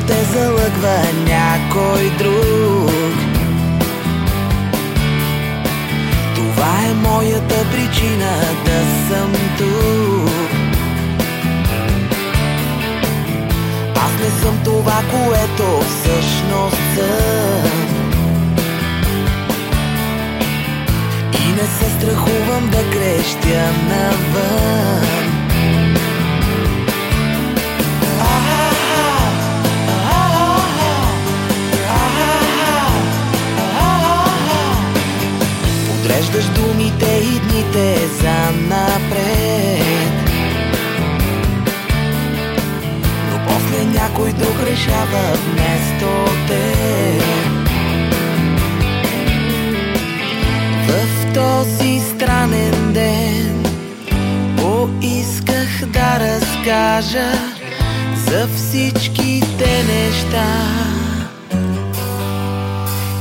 Те залъгва някой друг. Това е моята причина да съм тук. Аз не съм това, което всъщност съм. И не се страхувам да крещя навън Подреждаш думите и дните за напред. Но после някой друг решава вместо те В този странен ден Поисках да разкажа За всичките неща.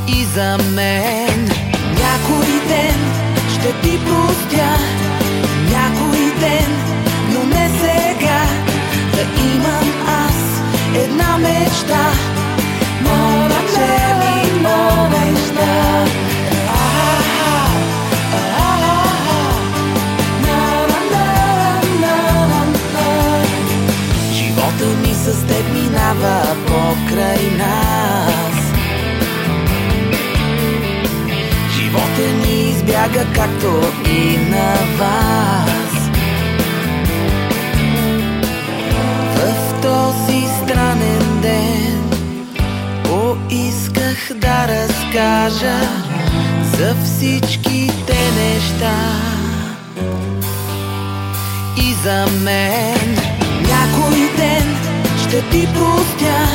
И за мен една мечта. Момче ми, момеща Живота ми с теб минава покрай нас. Живота ни избяга както и на вас разкажа За всичките неща. И за мен Някой ден ще ти простя